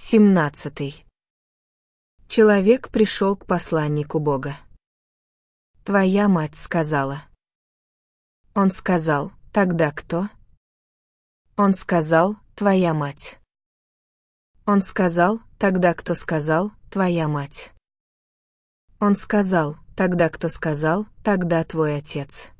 Семнадцатый. Человек пришел к посланнику Бога. Твоя мать сказала. Он сказал, тогда кто? Он сказал, твоя мать. Он сказал, тогда кто сказал, твоя мать. Он сказал, тогда кто сказал, тогда твой отец.